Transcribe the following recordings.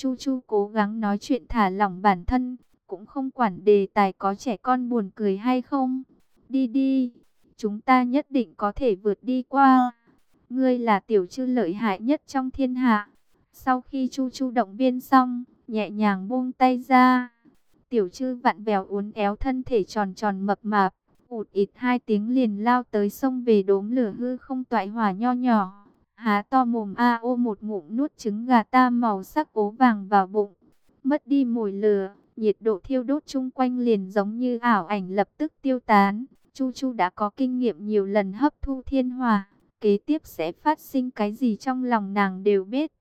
Chu Chu cố gắng nói chuyện thả lỏng bản thân, cũng không quản đề tài có trẻ con buồn cười hay không. Đi đi, chúng ta nhất định có thể vượt đi qua. Ngươi là tiểu chư lợi hại nhất trong thiên hạ. Sau khi Chu Chu động viên xong, nhẹ nhàng buông tay ra. Tiểu chư vặn vèo uốn éo thân thể tròn tròn mập mạp, ụt ịt hai tiếng liền lao tới sông về đốm lửa hư không toại hỏa nho nhỏ. Há to mồm a ô một ngụm nuốt trứng gà ta màu sắc ố vàng vào bụng. Mất đi mùi lửa, nhiệt độ thiêu đốt chung quanh liền giống như ảo ảnh lập tức tiêu tán. Chu Chu đã có kinh nghiệm nhiều lần hấp thu thiên hòa kế tiếp sẽ phát sinh cái gì trong lòng nàng đều biết.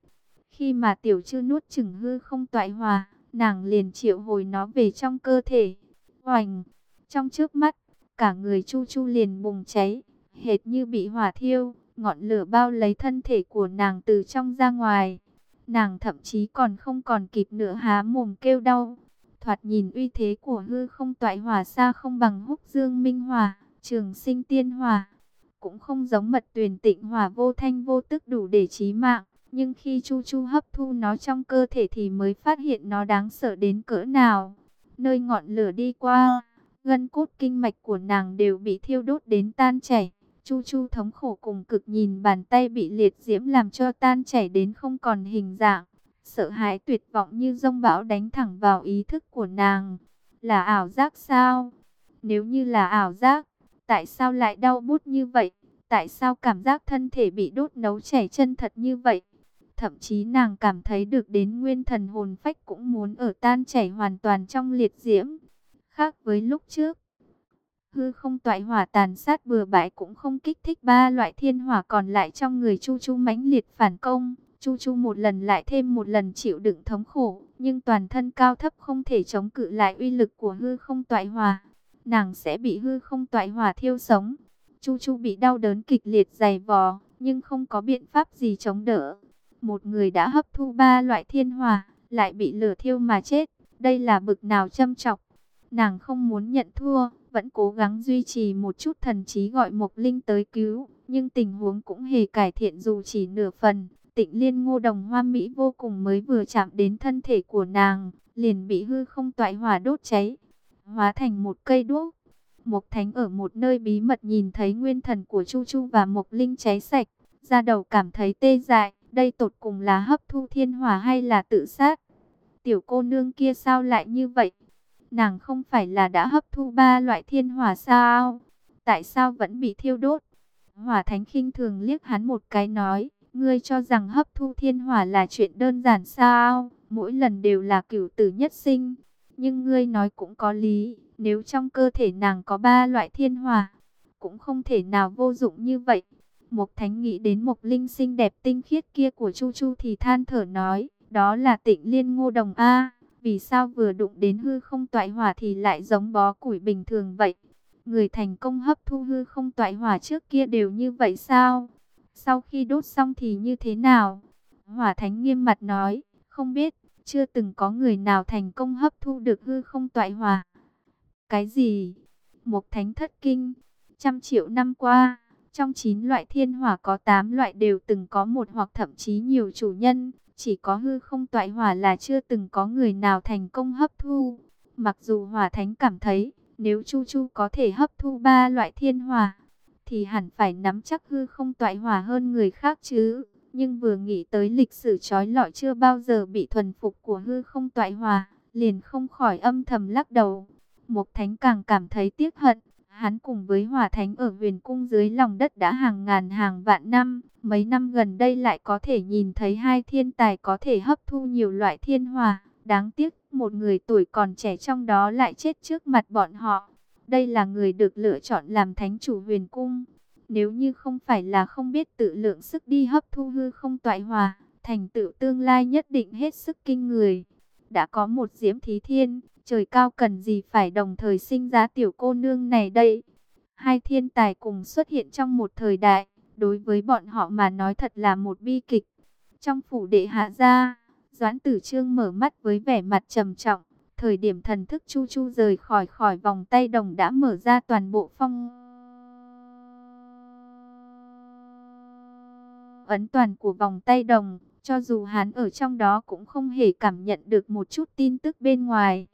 Khi mà tiểu chư nuốt chừng hư không toại hòa, nàng liền triệu hồi nó về trong cơ thể. Hoành, trong trước mắt, cả người Chu Chu liền bùng cháy, hệt như bị hỏa thiêu, ngọn lửa bao lấy thân thể của nàng từ trong ra ngoài. Nàng thậm chí còn không còn kịp nữa há mồm kêu đau. Thoạt nhìn uy thế của hư không toại hỏa xa không bằng húc dương minh hỏa, trường sinh tiên hỏa. Cũng không giống mật tuyển tịnh hỏa vô thanh vô tức đủ để chí mạng. Nhưng khi Chu Chu hấp thu nó trong cơ thể thì mới phát hiện nó đáng sợ đến cỡ nào. Nơi ngọn lửa đi qua, gân cốt kinh mạch của nàng đều bị thiêu đốt đến tan chảy. Chu Chu thống khổ cùng cực nhìn bàn tay bị liệt diễm làm cho tan chảy đến không còn hình dạng. Sợ hãi tuyệt vọng như rông bão đánh thẳng vào ý thức của nàng. Là ảo giác sao? Nếu như là ảo giác, tại sao lại đau bút như vậy? Tại sao cảm giác thân thể bị đốt nấu chảy chân thật như vậy? Thậm chí nàng cảm thấy được đến nguyên thần hồn phách cũng muốn ở tan chảy hoàn toàn trong liệt diễm. Khác với lúc trước, hư không toại hỏa tàn sát bừa bãi cũng không kích thích ba loại thiên hỏa còn lại trong người Chu Chu mãnh liệt phản công. Chu Chu một lần lại thêm một lần chịu đựng thống khổ, nhưng toàn thân cao thấp không thể chống cự lại uy lực của hư không toại hỏa. Nàng sẽ bị hư không toại hỏa thiêu sống. Chu Chu bị đau đớn kịch liệt dày vò, nhưng không có biện pháp gì chống đỡ. Một người đã hấp thu ba loại thiên hỏa, lại bị lửa thiêu mà chết. Đây là bực nào châm chọc. Nàng không muốn nhận thua, vẫn cố gắng duy trì một chút thần trí gọi Mộc Linh tới cứu. Nhưng tình huống cũng hề cải thiện dù chỉ nửa phần. Tịnh liên ngô đồng hoa mỹ vô cùng mới vừa chạm đến thân thể của nàng, liền bị hư không toại hỏa đốt cháy, hóa thành một cây đuốc. Mộc Thánh ở một nơi bí mật nhìn thấy nguyên thần của Chu Chu và Mộc Linh cháy sạch, ra đầu cảm thấy tê dại, đây tột cùng là hấp thu thiên hỏa hay là tự sát? Tiểu cô nương kia sao lại như vậy? Nàng không phải là đã hấp thu ba loại thiên hỏa sao? Tại sao vẫn bị thiêu đốt? Hỏa Thánh khinh thường liếc hắn một cái nói, ngươi cho rằng hấp thu thiên hỏa là chuyện đơn giản sao? Mỗi lần đều là cửu tử nhất sinh. Nhưng ngươi nói cũng có lý, nếu trong cơ thể nàng có ba loại thiên hỏa, cũng không thể nào vô dụng như vậy. Mộc Thánh nghĩ đến Mộc Linh xinh đẹp tinh khiết kia của Chu Chu thì than thở nói, đó là tịnh liên ngô đồng A. Vì sao vừa đụng đến hư không toại hỏa thì lại giống bó củi bình thường vậy? Người thành công hấp thu hư không toại hỏa trước kia đều như vậy sao? Sau khi đốt xong thì như thế nào? Hỏa Thánh nghiêm mặt nói, không biết, chưa từng có người nào thành công hấp thu được hư không toại hỏa. Cái gì? một Thánh thất kinh, trăm triệu năm qua trong 9 loại thiên hỏa có 8 loại đều từng có một hoặc thậm chí nhiều chủ nhân, chỉ có hư không toại hỏa là chưa từng có người nào thành công hấp thu. Mặc dù hỏa thánh cảm thấy, nếu Chu Chu có thể hấp thu ba loại thiên hỏa, thì hẳn phải nắm chắc hư không toại hỏa hơn người khác chứ. Nhưng vừa nghĩ tới lịch sử trói lọi chưa bao giờ bị thuần phục của hư không toại hỏa, liền không khỏi âm thầm lắc đầu. Mộc Thánh càng cảm thấy tiếc hận, Hắn cùng với hỏa thánh ở huyền cung dưới lòng đất đã hàng ngàn hàng vạn năm. Mấy năm gần đây lại có thể nhìn thấy hai thiên tài có thể hấp thu nhiều loại thiên hòa Đáng tiếc một người tuổi còn trẻ trong đó lại chết trước mặt bọn họ. Đây là người được lựa chọn làm thánh chủ huyền cung. Nếu như không phải là không biết tự lượng sức đi hấp thu hư không toại hòa, thành tựu tương lai nhất định hết sức kinh người. Đã có một diễm thí thiên, Trời cao cần gì phải đồng thời sinh ra tiểu cô nương này đây. Hai thiên tài cùng xuất hiện trong một thời đại, đối với bọn họ mà nói thật là một bi kịch. Trong phủ đệ hạ gia, Doãn Tử Trương mở mắt với vẻ mặt trầm trọng. Thời điểm thần thức chu chu rời khỏi khỏi vòng tay đồng đã mở ra toàn bộ phong ấn toàn của vòng tay đồng, Cho dù hắn ở trong đó cũng không hề cảm nhận được một chút tin tức bên ngoài.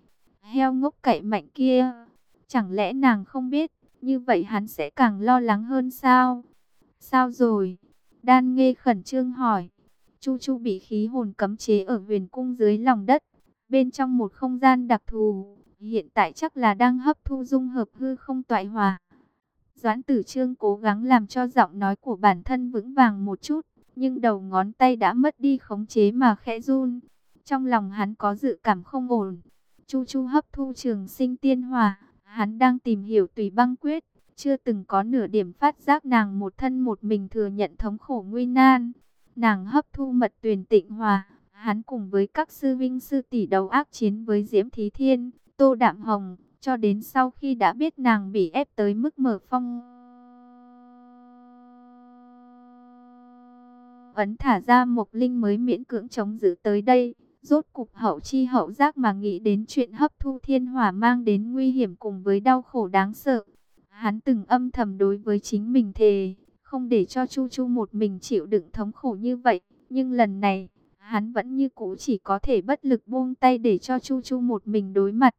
Heo ngốc cậy mạnh kia, chẳng lẽ nàng không biết, như vậy hắn sẽ càng lo lắng hơn sao? Sao rồi? Đan nghe khẩn trương hỏi. Chu Chu bị khí hồn cấm chế ở huyền cung dưới lòng đất, bên trong một không gian đặc thù, hiện tại chắc là đang hấp thu dung hợp hư không toại hòa. Doãn tử trương cố gắng làm cho giọng nói của bản thân vững vàng một chút, nhưng đầu ngón tay đã mất đi khống chế mà khẽ run. Trong lòng hắn có dự cảm không ổn. Chu Chu hấp thu trường sinh tiên hòa, hắn đang tìm hiểu tùy băng quyết, chưa từng có nửa điểm phát giác nàng một thân một mình thừa nhận thống khổ nguy nan. Nàng hấp thu mật tuyền tịnh hòa, hắn cùng với các sư vinh sư tỷ đấu ác chiến với Diễm Thí Thiên, Tô Đạm Hồng, cho đến sau khi đã biết nàng bị ép tới mức mở phong. Ấn thả ra Mộc Linh mới miễn cưỡng chống giữ tới đây, rốt cục hậu chi hậu giác mà nghĩ đến chuyện hấp thu thiên hỏa mang đến nguy hiểm cùng với đau khổ đáng sợ. Hắn từng âm thầm đối với chính mình thề, không để cho Chu Chu một mình chịu đựng thống khổ như vậy, nhưng lần này, hắn vẫn như cũ chỉ có thể bất lực buông tay để cho Chu Chu một mình đối mặt.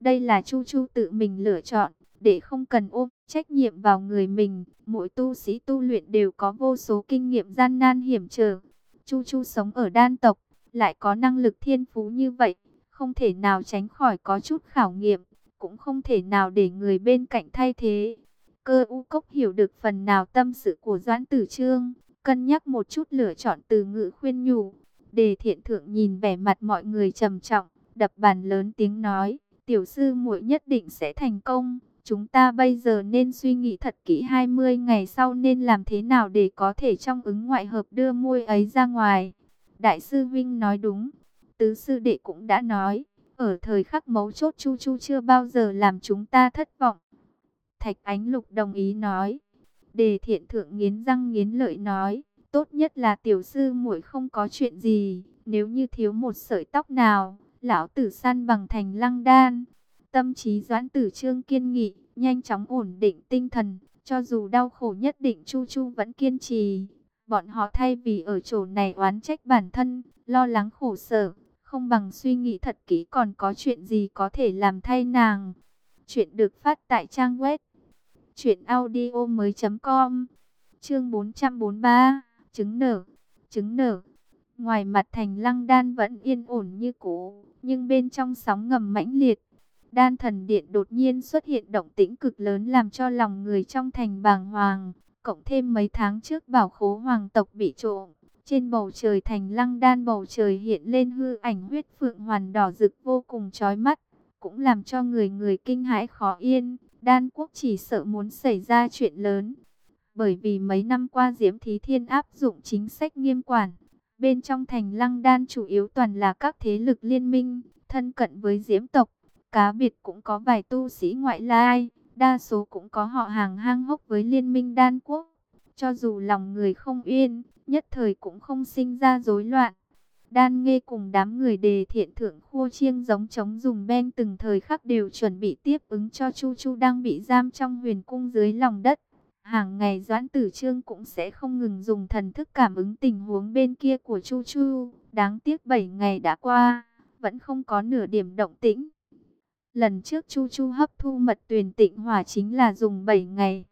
Đây là Chu Chu tự mình lựa chọn, để không cần ôm trách nhiệm vào người mình. Mỗi tu sĩ tu luyện đều có vô số kinh nghiệm gian nan hiểm trở. Chu Chu sống ở đan tộc, lại có năng lực thiên phú như vậy, không thể nào tránh khỏi có chút khảo nghiệm, cũng không thể nào để người bên cạnh thay thế. Cơ u cốc hiểu được phần nào tâm sự của Doãn Tử Trương, cân nhắc một chút lựa chọn từ ngữ khuyên nhủ. Đề thiện thượng nhìn vẻ mặt mọi người trầm trọng, đập bàn lớn tiếng nói, tiểu sư muội nhất định sẽ thành công. Chúng ta bây giờ nên suy nghĩ thật kỹ 20 ngày sau nên làm thế nào để có thể trong ứng ngoại hợp đưa môi ấy ra ngoài. Đại sư Vinh nói đúng, tứ sư đệ cũng đã nói, ở thời khắc mấu chốt Chu Chu chưa bao giờ làm chúng ta thất vọng. Thạch Ánh Lục đồng ý nói, đề thiện thượng nghiến răng nghiến lợi nói, tốt nhất là tiểu sư muội không có chuyện gì, nếu như thiếu một sợi tóc nào, lão tử săn bằng thành lăng đan. Tâm trí doãn tử trương kiên nghị, nhanh chóng ổn định tinh thần, cho dù đau khổ nhất định Chu Chu vẫn kiên trì. Bọn họ thay vì ở chỗ này oán trách bản thân, lo lắng khổ sở, không bằng suy nghĩ thật kỹ còn có chuyện gì có thể làm thay nàng. Chuyện được phát tại trang web truyệnaudiomoi.com. Chương 443, trứng nở, trứng nở. Ngoài mặt thành Lăng Đan vẫn yên ổn như cũ, nhưng bên trong sóng ngầm mãnh liệt. Đan thần điện đột nhiên xuất hiện động tĩnh cực lớn làm cho lòng người trong thành bàng hoàng, cộng thêm mấy tháng trước bảo khố hoàng tộc bị trộm. Trên bầu trời thành lăng đan bầu trời hiện lên hư ảnh huyết phượng hoàn đỏ rực vô cùng chói mắt, cũng làm cho người người kinh hãi khó yên. Đan quốc chỉ sợ muốn xảy ra chuyện lớn, bởi vì mấy năm qua Diễm Thí Thiên áp dụng chính sách nghiêm quản. Bên trong thành lăng đan chủ yếu toàn là các thế lực liên minh, thân cận với Diễm tộc. Cá biệt cũng có vài tu sĩ ngoại lai, đa số cũng có họ hàng hang hốc với liên minh đan quốc. Cho dù lòng người không yên, nhất thời cũng không sinh ra rối loạn. Đan nghe cùng đám người đề thiện thượng khua chiêng giống chống dùng ben từng thời khắc đều chuẩn bị tiếp ứng cho Chu Chu đang bị giam trong huyền cung dưới lòng đất. Hàng ngày Doãn Tử Trương cũng sẽ không ngừng dùng thần thức cảm ứng tình huống bên kia của Chu Chu. Đáng tiếc 7 ngày đã qua, vẫn không có nửa điểm động tĩnh. Lần trước Chu Chu hấp thu mật tuyền tịnh hỏa chính là dùng 7 ngày.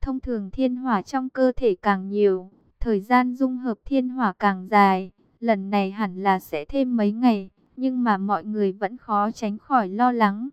Thông thường thiên hỏa trong cơ thể càng nhiều, thời gian dung hợp thiên hỏa càng dài. Lần này hẳn là sẽ thêm mấy ngày, nhưng mà mọi người vẫn khó tránh khỏi lo lắng.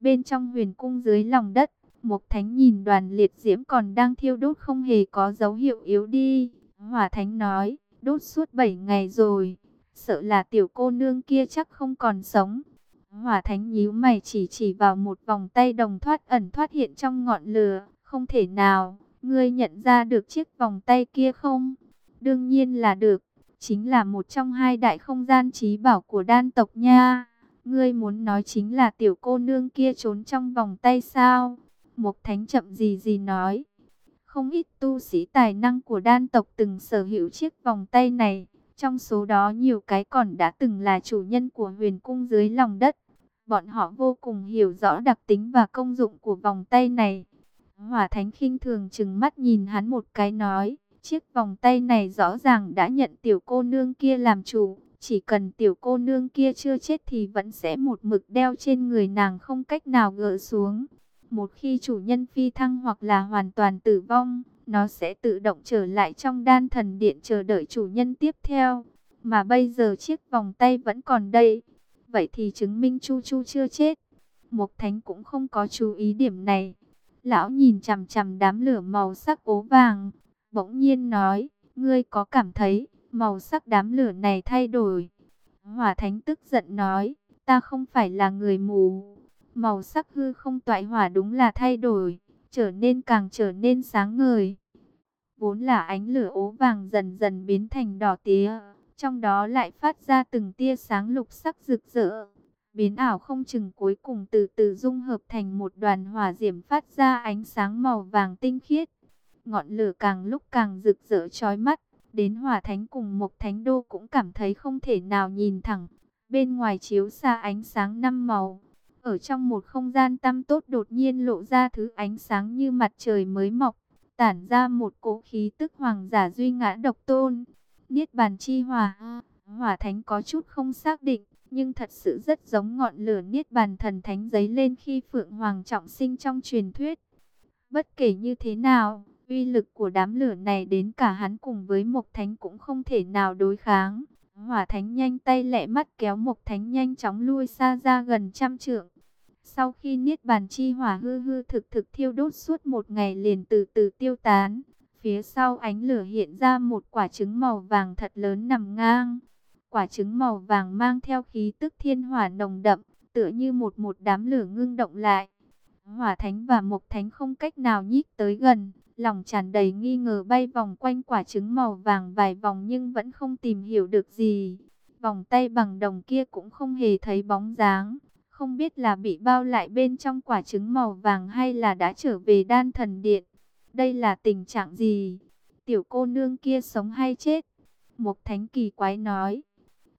Bên trong huyền cung dưới lòng đất, một Thánh nhìn đoàn liệt diễm còn đang thiêu đốt không hề có dấu hiệu yếu đi. Hỏa Thánh nói, đốt suốt 7 ngày rồi, sợ là tiểu cô nương kia chắc không còn sống. Hỏa Thánh nhíu mày chỉ chỉ vào một vòng tay đồng thoát ẩn thoát hiện trong ngọn lửa, không thể nào, ngươi nhận ra được chiếc vòng tay kia không? Đương nhiên là được, chính là một trong hai đại không gian trí bảo của đan tộc nha. Ngươi muốn nói chính là tiểu cô nương kia trốn trong vòng tay sao? Một Thánh chậm gì gì nói. Không ít tu sĩ tài năng của đan tộc từng sở hữu chiếc vòng tay này. Trong số đó nhiều cái còn đã từng là chủ nhân của huyền cung dưới lòng đất. Bọn họ vô cùng hiểu rõ đặc tính và công dụng của vòng tay này. Hỏa Thánh khinh thường chừng mắt nhìn hắn một cái nói, Chiếc vòng tay này rõ ràng đã nhận tiểu cô nương kia làm chủ. Chỉ cần tiểu cô nương kia chưa chết thì vẫn sẽ một mực đeo trên người nàng không cách nào gỡ xuống. Một khi chủ nhân phi thăng hoặc là hoàn toàn tử vong, nó sẽ tự động trở lại trong đan thần điện chờ đợi chủ nhân tiếp theo. Mà bây giờ chiếc vòng tay vẫn còn đây. Vậy thì chứng minh Chu Chu chưa chết. Mục Thánh cũng không có chú ý điểm này. Lão nhìn chằm chằm đám lửa màu sắc ố vàng. Bỗng nhiên nói, ngươi có cảm thấy màu sắc đám lửa này thay đổi. Hỏa Thánh tức giận nói, ta không phải là người mù. Màu sắc hư không toại hỏa đúng là thay đổi, trở nên càng trở nên sáng ngời. Vốn là ánh lửa ố vàng dần dần biến thành đỏ tía, trong đó lại phát ra từng tia sáng lục sắc rực rỡ. Biến ảo không chừng cuối cùng từ từ dung hợp thành một đoàn hỏa diễm phát ra ánh sáng màu vàng tinh khiết. Ngọn lửa càng lúc càng rực rỡ chói mắt, đến hỏa thánh cùng một thánh đô cũng cảm thấy không thể nào nhìn thẳng. Bên ngoài chiếu xa ánh sáng năm màu, ở trong một không gian tăm tốt đột nhiên lộ ra thứ ánh sáng như mặt trời mới mọc, tản ra một cỗ khí tức hoàng giả duy ngã độc tôn. Niết bàn chi hỏa, hỏa thánh có chút không xác định, nhưng thật sự rất giống ngọn lửa niết bàn thần thánh giấy lên khi Phượng Hoàng trọng sinh trong truyền thuyết. Bất kể như thế nào, uy lực của đám lửa này đến cả hắn cùng với Mộc Thánh cũng không thể nào đối kháng. Hỏa Thánh nhanh tay lẹ mắt kéo Mộc Thánh nhanh chóng lui xa ra gần trăm trượng. Sau khi niết bàn chi hỏa hư hư thực thực thiêu đốt suốt một ngày liền từ từ tiêu tán, phía sau ánh lửa hiện ra một quả trứng màu vàng thật lớn nằm ngang. Quả trứng màu vàng mang theo khí tức thiên hỏa nồng đậm, tựa như một một đám lửa ngưng động lại. Hỏa thánh và mộc thánh không cách nào nhích tới gần, lòng tràn đầy nghi ngờ bay vòng quanh quả trứng màu vàng vài vòng nhưng vẫn không tìm hiểu được gì. Vòng tay bằng đồng kia cũng không hề thấy bóng dáng, không biết là bị bao lại bên trong quả trứng màu vàng hay là đã trở về đan thần điện. Đây là tình trạng gì? Tiểu cô nương kia sống hay chết? một thánh kỳ quái nói.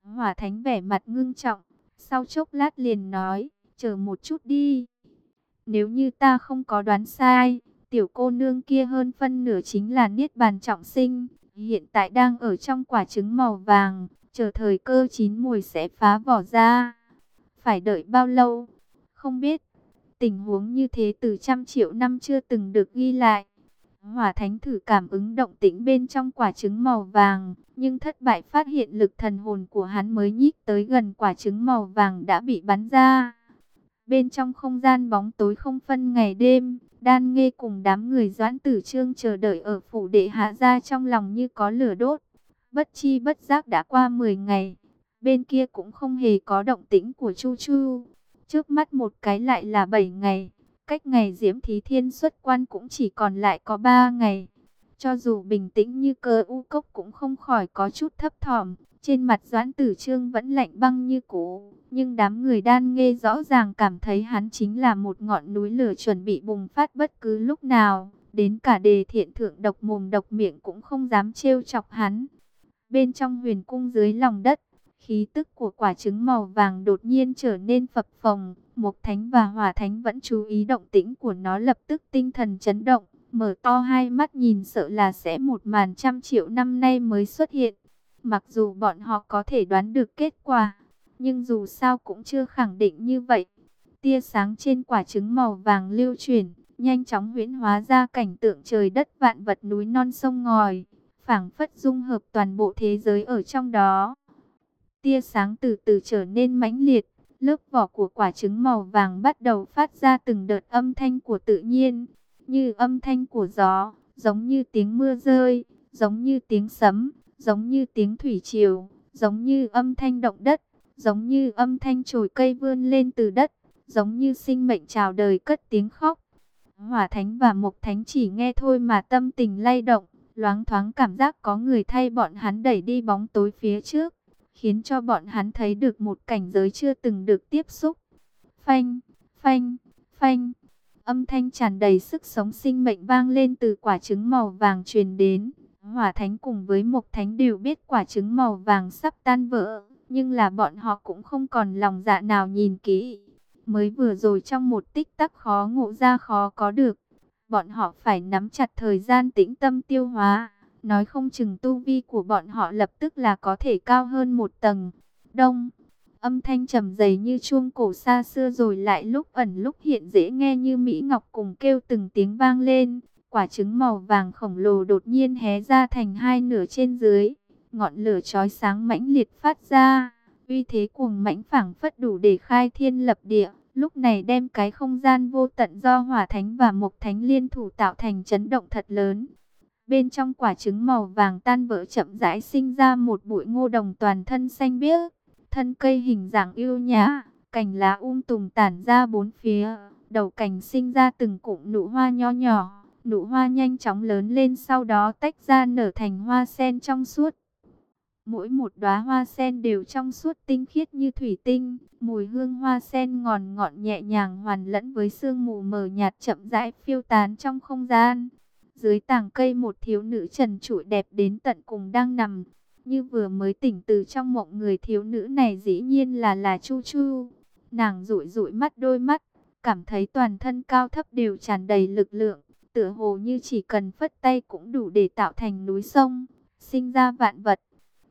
Hỏa thánh vẻ mặt ngưng trọng, sau chốc lát liền nói, chờ một chút đi. Nếu như ta không có đoán sai, tiểu cô nương kia hơn phân nửa chính là Niết Bàn trọng sinh, hiện tại đang ở trong quả trứng màu vàng, chờ thời cơ chín mùi sẽ phá vỏ ra. Phải đợi bao lâu? Không biết. Tình huống như thế từ trăm triệu năm chưa từng được ghi lại. Hỏa Thánh thử cảm ứng động tĩnh bên trong quả trứng màu vàng, nhưng thất bại phát hiện lực thần hồn của hắn mới nhích tới gần quả trứng màu vàng đã bị bắn ra. Bên trong không gian bóng tối không phân ngày đêm, đan nghe cùng đám người doãn tử trương chờ đợi ở phủ đệ hạ ra trong lòng như có lửa đốt. Bất chi bất giác đã qua 10 ngày, bên kia cũng không hề có động tĩnh của Chu Chu. Trước mắt một cái lại là 7 ngày, cách ngày Diễm Thí Thiên xuất quan cũng chỉ còn lại có 3 ngày. Cho dù bình tĩnh như cơ u cốc cũng không khỏi có chút thấp thỏm, trên mặt Doãn Tử Trương vẫn lạnh băng như cũ, nhưng đám người đan nghe rõ ràng cảm thấy hắn chính là một ngọn núi lửa chuẩn bị bùng phát bất cứ lúc nào. Đến cả đề thiện thượng độc mồm độc miệng cũng không dám trêu chọc hắn. Bên trong huyền cung dưới lòng đất, khí tức của quả trứng màu vàng đột nhiên trở nên phập phồng. Mộc Thánh và Hỏa Thánh vẫn chú ý động tĩnh của nó lập tức tinh thần chấn động, mở to hai mắt nhìn sợ là sẽ một màn trăm triệu năm nay mới xuất hiện. Mặc dù bọn họ có thể đoán được kết quả, nhưng dù sao cũng chưa khẳng định như vậy. Tia sáng trên quả trứng màu vàng lưu chuyển, nhanh chóng huyễn hóa ra cảnh tượng trời đất vạn vật núi non sông ngòi, phảng phất dung hợp toàn bộ thế giới ở trong đó. Tia sáng từ từ trở nên mãnh liệt, lớp vỏ của quả trứng màu vàng bắt đầu phát ra từng đợt âm thanh của tự nhiên, như âm thanh của gió, giống như tiếng mưa rơi, giống như tiếng sấm, giống như tiếng thủy triều, giống như âm thanh động đất, giống như âm thanh chồi cây vươn lên từ đất, giống như sinh mệnh chào đời cất tiếng khóc. Hỏa Thánh và Mộc Thánh chỉ nghe thôi mà tâm tình lay động, loáng thoáng cảm giác có người thay bọn hắn đẩy đi bóng tối phía trước, khiến cho bọn hắn thấy được một cảnh giới chưa từng được tiếp xúc. Phanh, phanh, phanh. Âm thanh tràn đầy sức sống sinh mệnh vang lên từ quả trứng màu vàng truyền đến. Hỏa Thánh cùng với Mộc Thánh đều biết quả trứng màu vàng sắp tan vỡ, nhưng là bọn họ cũng không còn lòng dạ nào nhìn kỹ. Mới vừa rồi trong một tích tắc khó ngộ ra khó có được, bọn họ phải nắm chặt thời gian tĩnh tâm tiêu hóa, nói không chừng tu vi của bọn họ lập tức là có thể cao hơn một tầng. Đông, âm thanh trầm dày như chuông cổ xa xưa rồi lại lúc ẩn lúc hiện dễ nghe như Mỹ Ngọc cùng kêu từng tiếng vang lên. Quả trứng màu vàng khổng lồ đột nhiên hé ra thành hai nửa trên dưới, ngọn lửa chói sáng mãnh liệt phát ra, uy thế cuồng mãnh phảng phất đủ để khai thiên lập địa. Lúc này đem cái không gian vô tận do hỏa thánh và mộc thánh liên thủ tạo thành chấn động thật lớn. Bên trong quả trứng màu vàng tan vỡ chậm rãi sinh ra một bụi ngô đồng toàn thân xanh biếc, thân cây hình dạng yêu nhã, cành lá um tùm tản ra bốn phía, đầu cành sinh ra từng cụm nụ hoa nho nhỏ, nụ hoa nhanh chóng lớn lên sau đó tách ra nở thành hoa sen trong suốt. Mỗi một đóa hoa sen đều trong suốt tinh khiết như thủy tinh, mùi hương hoa sen ngòn ngọt nhẹ nhàng hoàn lẫn với sương mù mờ nhạt chậm rãi phiêu tán trong không gian. Dưới tàng cây một thiếu nữ trần trụi đẹp đến tận cùng đang nằm, như vừa mới tỉnh từ trong mộng người thiếu nữ này dĩ nhiên là là Chu Chu. Nàng rụi rụi mắt đôi mắt, cảm thấy toàn thân cao thấp đều tràn đầy lực lượng, tựa hồ như chỉ cần phất tay cũng đủ để tạo thành núi sông, sinh ra vạn vật.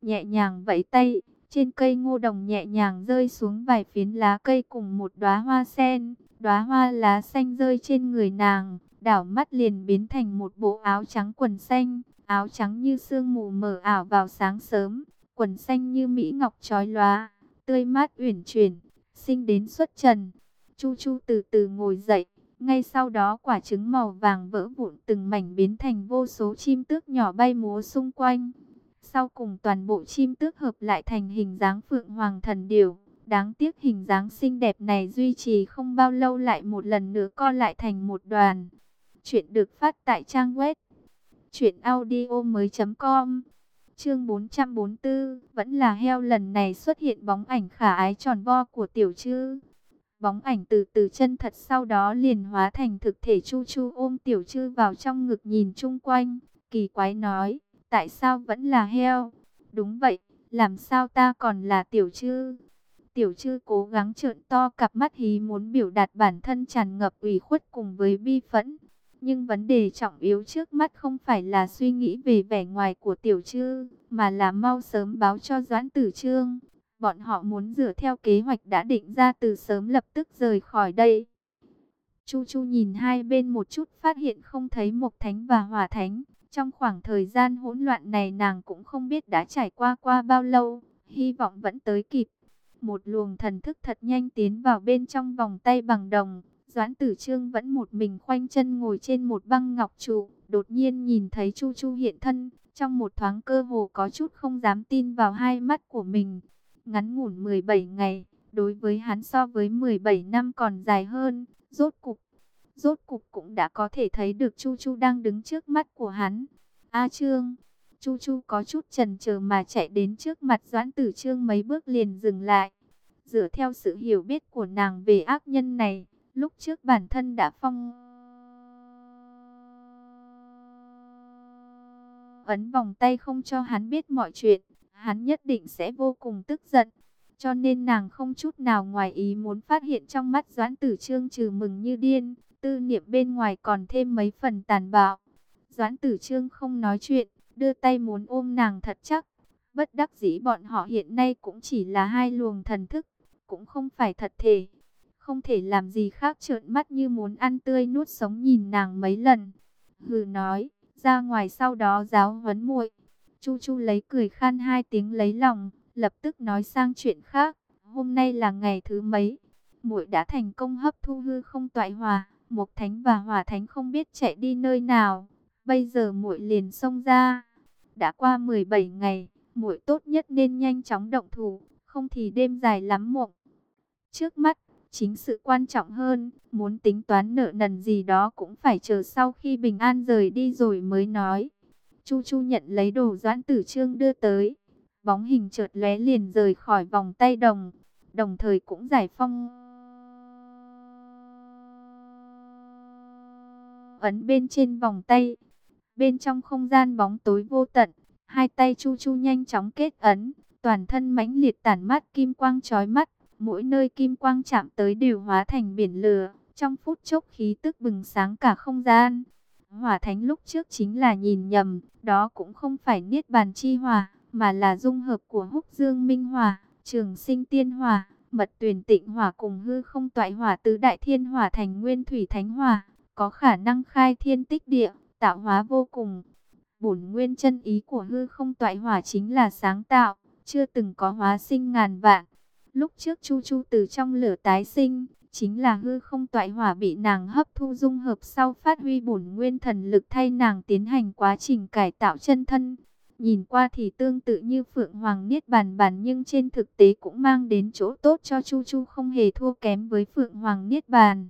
Nhẹ nhàng vẫy tay, trên cây ngô đồng nhẹ nhàng rơi xuống vài phiến lá cây cùng một đóa hoa sen, đóa hoa lá xanh rơi trên người nàng, đảo mắt liền biến thành một bộ áo trắng quần xanh, áo trắng như sương mù mờ ảo vào sáng sớm, quần xanh như mỹ ngọc chói lóa, tươi mát uyển chuyển, sinh đến xuất trần. Chu Chu từ từ ngồi dậy, ngay sau đó quả trứng màu vàng vỡ vụn từng mảnh biến thành vô số chim tước nhỏ bay múa xung quanh. Sau cùng toàn bộ chim tước hợp lại thành hình dáng phượng hoàng thần điểu. Đáng tiếc hình dáng xinh đẹp này duy trì không bao lâu lại một lần nữa co lại thành một đoàn. Chuyện được phát tại trang web truyệnaudiomoi.com. Chương 444, vẫn là heo lần này xuất hiện bóng ảnh khả ái tròn vo của tiểu trư. Bóng ảnh từ từ chân thật sau đó liền hóa thành thực thể chu chu ôm tiểu trư vào trong ngực nhìn chung quanh, kỳ quái nói: Tại sao vẫn là heo? Đúng vậy, làm sao ta còn là tiểu chư? Tiểu chư cố gắng trợn to cặp mắt hí muốn biểu đạt bản thân tràn ngập ủy khuất cùng với bi phẫn. Nhưng vấn đề trọng yếu trước mắt không phải là suy nghĩ về vẻ ngoài của tiểu chư, mà là mau sớm báo cho Doãn Tử Trương. Bọn họ muốn dựa theo kế hoạch đã định ra từ sớm lập tức rời khỏi đây. Chu Chu nhìn hai bên một chút phát hiện không thấy Mộc Thánh và Hỏa Thánh. Trong khoảng thời gian hỗn loạn này nàng cũng không biết đã trải qua qua bao lâu, hy vọng vẫn tới kịp. Một luồng thần thức thật nhanh tiến vào bên trong vòng tay bằng đồng, Doãn Tử Trương vẫn một mình khoanh chân ngồi trên một băng ngọc trụ, đột nhiên nhìn thấy Chu Chu hiện thân, trong một thoáng cơ hồ có chút không dám tin vào hai mắt của mình. Ngắn ngủn 17 ngày, đối với hắn so với 17 năm còn dài hơn, rốt cục rốt cục cũng đã có thể thấy được Chu Chu đang đứng trước mắt của hắn. A Trương, Chu Chu có chút chần chờ mà chạy đến trước mặt Doãn Tử Trương mấy bước liền dừng lại. Dựa theo sự hiểu biết của nàng về ác nhân này, lúc trước bản thân đã phong ấn vòng tay không cho hắn biết mọi chuyện, hắn nhất định sẽ vô cùng tức giận. Cho nên nàng không chút nào ngoài ý muốn phát hiện trong mắt Doãn Tử Trương trừ mừng như điên, tư niệm bên ngoài còn thêm mấy phần tàn bạo. Doãn tử trương không nói chuyện, đưa tay muốn ôm nàng thật chắc. Bất đắc dĩ bọn họ hiện nay cũng chỉ là hai luồng thần thức, cũng không phải thật thể. Không thể làm gì khác trợn mắt như muốn ăn tươi nuốt sống nhìn nàng mấy lần. Hừ nói, ra ngoài sau đó giáo huấn muội. Chu Chu lấy cười khan hai tiếng lấy lòng, lập tức nói sang chuyện khác. Hôm nay là ngày thứ mấy? Muội đã thành công hấp thu hư không toại hòa. Mộc Thánh và Hỏa Thánh không biết chạy đi nơi nào, bây giờ muội liền xông ra. Đã qua 17 ngày, muội tốt nhất nên nhanh chóng động thủ, không thì đêm dài lắm mộng. Trước mắt, chính sự quan trọng hơn, muốn tính toán nợ nần gì đó cũng phải chờ sau khi bình an rời đi rồi mới nói. Chu Chu nhận lấy đồ doãn tử trương đưa tới, bóng hình chợt lóe liền rời khỏi vòng tay đồng, đồng thời cũng giải phong ấn bên trên vòng tay. Bên trong không gian bóng tối vô tận, hai tay Chu Chu nhanh chóng kết ấn, toàn thân mãnh liệt tản mát kim quang chói mắt, mỗi nơi kim quang chạm tới đều hóa thành biển lửa, trong phút chốc khí tức bừng sáng cả không gian. Hỏa thánh lúc trước chính là nhìn nhầm, đó cũng không phải niết bàn chi hỏa, mà là dung hợp của húc dương minh hỏa, trường sinh tiên hỏa, mật tuyển tịnh hỏa cùng hư không toại hỏa tứ đại thiên hỏa thành nguyên thủy thánh hỏa, có khả năng khai thiên tích địa, tạo hóa vô cùng. Bổn nguyên chân ý của hư không toại hỏa chính là sáng tạo, chưa từng có hóa sinh ngàn vạn. Lúc trước Chu Chu từ trong lửa tái sinh, chính là hư không toại hỏa bị nàng hấp thu dung hợp sau phát huy bổn nguyên thần lực thay nàng tiến hành quá trình cải tạo chân thân. Nhìn qua thì tương tự như Phượng Hoàng Niết Bàn Bàn nhưng trên thực tế cũng mang đến chỗ tốt cho Chu Chu không hề thua kém với Phượng Hoàng Niết Bàn.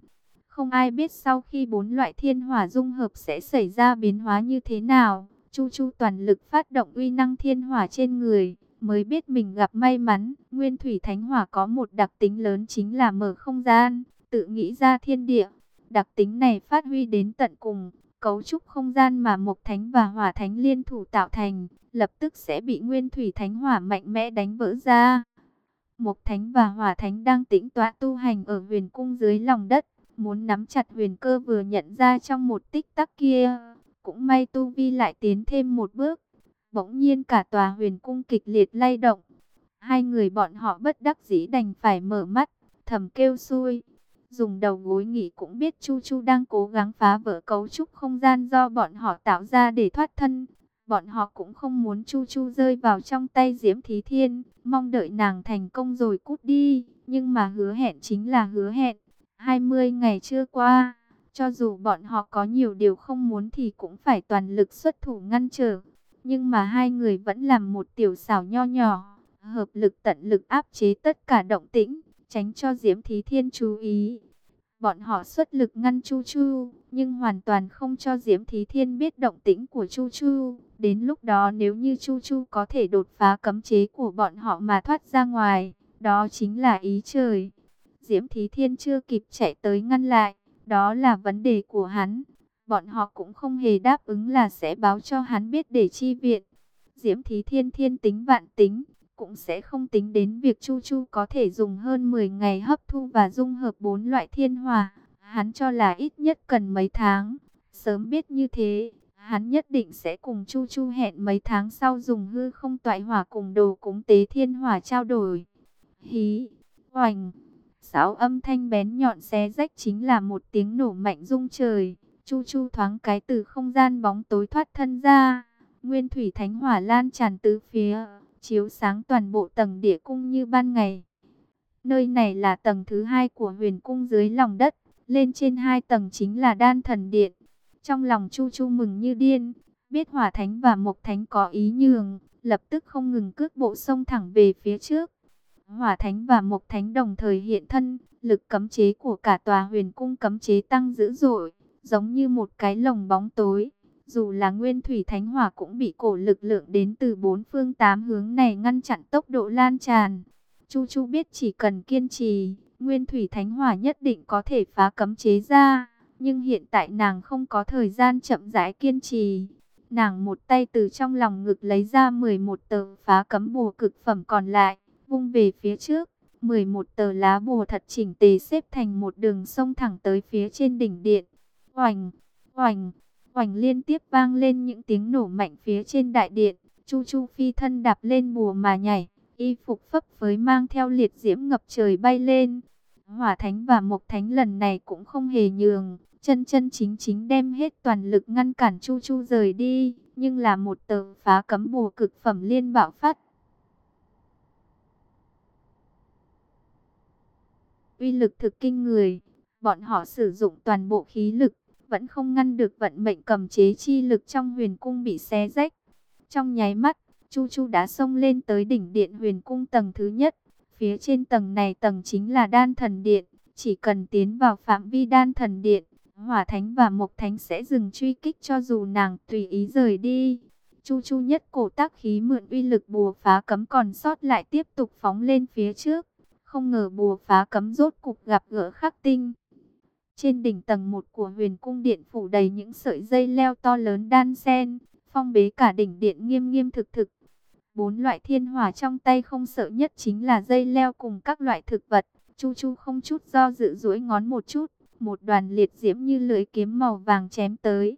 Không ai biết sau khi bốn loại thiên hỏa dung hợp sẽ xảy ra biến hóa như thế nào. Chu Chu toàn lực phát động uy năng thiên hỏa trên người, mới biết mình gặp may mắn. Nguyên thủy thánh hỏa có một đặc tính lớn chính là mở không gian, tự nghĩ ra thiên địa. Đặc tính này phát huy đến tận cùng, cấu trúc không gian mà Mộc Thánh và Hỏa Thánh liên thủ tạo thành, lập tức sẽ bị Nguyên Thủy Thánh Hỏa mạnh mẽ đánh vỡ ra. Mộc Thánh và Hỏa Thánh đang tĩnh tọa tu hành ở huyền cung dưới lòng đất, muốn nắm chặt huyền cơ vừa nhận ra trong một tích tắc kia. Cũng may tu vi lại tiến thêm một bước. Bỗng nhiên cả tòa huyền cung kịch liệt lay động. Hai người bọn họ bất đắc dĩ đành phải mở mắt, thầm kêu xui. Dùng đầu gối nghỉ cũng biết Chu Chu đang cố gắng phá vỡ cấu trúc không gian do bọn họ tạo ra để thoát thân. Bọn họ cũng không muốn Chu Chu rơi vào trong tay Diễm Thí Thiên, mong đợi nàng thành công rồi cút đi. Nhưng mà hứa hẹn chính là hứa hẹn. 20 ngày chưa qua, cho dù bọn họ có nhiều điều không muốn thì cũng phải toàn lực xuất thủ ngăn trở. Nhưng mà hai người vẫn làm một tiểu xảo nho nhỏ, hợp lực tận lực áp chế tất cả động tĩnh, tránh cho Diễm Thí Thiên chú ý. Bọn họ xuất lực ngăn Chu Chu, nhưng hoàn toàn không cho Diễm Thí Thiên biết động tĩnh của Chu Chu. Đến lúc đó nếu như Chu Chu có thể đột phá cấm chế của bọn họ mà thoát ra ngoài, đó chính là ý trời. Diễm Thí Thiên chưa kịp chạy tới ngăn lại, đó là vấn đề của hắn. Bọn họ cũng không hề đáp ứng là sẽ báo cho hắn biết để chi viện. Diễm Thí Thiên thiên tính vạn tính, cũng sẽ không tính đến việc Chu Chu có thể dùng hơn 10 ngày hấp thu và dung hợp bốn loại thiên hỏa. Hắn cho là ít nhất cần mấy tháng. Sớm biết như thế, hắn nhất định sẽ cùng Chu Chu hẹn mấy tháng sau dùng hư không toại hỏa cùng đồ cúng tế thiên hỏa trao đổi. Hí, hoành, sáu âm thanh bén nhọn xé rách chính là một tiếng nổ mạnh rung trời. Chu Chu thoáng cái từ không gian bóng tối thoát thân ra. Nguyên thủy thánh hỏa lan tràn tứ phía, chiếu sáng toàn bộ tầng địa cung như ban ngày. Nơi này là tầng thứ hai của huyền cung dưới lòng đất, lên trên hai tầng chính là đan thần điện. Trong lòng Chu Chu mừng như điên, biết hỏa thánh và mộc thánh có ý nhường, lập tức không ngừng cước bộ sông thẳng về phía trước. Hỏa thánh và mộc thánh đồng thời hiện thân, lực cấm chế của cả tòa huyền cung cấm chế tăng dữ dội, giống như một cái lồng bóng tối. Dù là nguyên thủy thánh hỏa cũng bị cổ lực lượng đến từ bốn phương tám hướng này ngăn chặn tốc độ lan tràn. Chu Chu biết chỉ cần kiên trì, nguyên thủy thánh hỏa nhất định có thể phá cấm chế ra. Nhưng hiện tại nàng không có thời gian chậm rãi kiên trì. Nàng một tay từ trong lòng ngực lấy ra 11 tờ phá cấm bùa cực phẩm còn lại, vung về phía trước. 11 tờ lá bùa thật chỉnh tề xếp thành một đường sông thẳng tới phía trên đỉnh điện. Oành, oành, oành liên tiếp vang lên những tiếng nổ mạnh phía trên đại điện. Chu Chu phi thân đạp lên bùa mà nhảy, y phục phấp phới mang theo liệt diễm ngập trời bay lên. Hỏa Thánh và Mộc Thánh lần này cũng không hề nhường, chân chân chính chính đem hết toàn lực ngăn cản Chu Chu rời đi, nhưng là một tờ phá cấm bùa cực phẩm liên bạo phát. Uy lực thực kinh người, bọn họ sử dụng toàn bộ khí lực, vẫn không ngăn được vận mệnh cầm chế chi lực trong huyền cung bị xé rách. Trong nháy mắt, Chu Chu đã xông lên tới đỉnh điện huyền cung tầng thứ nhất. Phía trên tầng này tầng chính là đan thần điện. Chỉ cần tiến vào phạm vi đan thần điện, hỏa thánh và mộc thánh sẽ dừng truy kích cho dù nàng tùy ý rời đi. Chu Chu nhất cổ tác khí mượn uy lực bùa phá cấm còn sót lại tiếp tục phóng lên phía trước. Không ngờ bùa phá cấm rốt cục gặp gỡ khắc tinh. Trên đỉnh tầng 1 của huyền cung điện phủ đầy những sợi dây leo to lớn đan sen, phong bế cả đỉnh điện nghiêm nghiêm thực thực. Bốn loại thiên hỏa trong tay không sợ nhất chính là dây leo cùng các loại thực vật. Chu Chu không chút do dự duỗi ngón một chút, một đoàn liệt diễm như lưỡi kiếm màu vàng chém tới.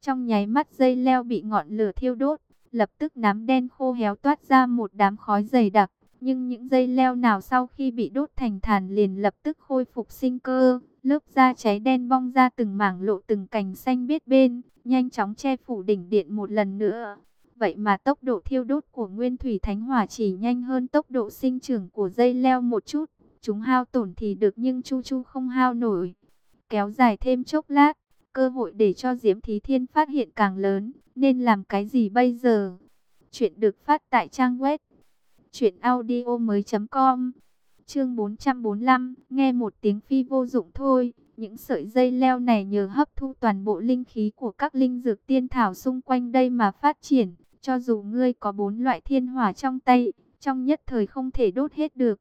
Trong nháy mắt dây leo bị ngọn lửa thiêu đốt, lập tức nám đen khô héo toát ra một đám khói dày đặc. Nhưng những dây leo nào sau khi bị đốt thành than liền lập tức khôi phục sinh cơ, lớp da cháy đen bong ra từng mảng lộ từng cành xanh biết bên, nhanh chóng che phủ đỉnh điện một lần nữa. Vậy mà tốc độ thiêu đốt của nguyên thủy thánh hỏa chỉ nhanh hơn tốc độ sinh trưởng của dây leo một chút. Chúng hao tổn thì được nhưng Chu Chu không hao nổi. Kéo dài thêm chốc lát, cơ hội để cho Diễm Thí Thiên phát hiện càng lớn, nên làm cái gì bây giờ? Chuyện được phát tại trang web truyệnaudiomoi.com. Chương 445, nghe một tiếng phi vô dụng thôi, những sợi dây leo này nhờ hấp thu toàn bộ linh khí của các linh dược tiên thảo xung quanh đây mà phát triển, cho dù ngươi có bốn loại thiên hỏa trong tay, trong nhất thời không thể đốt hết được.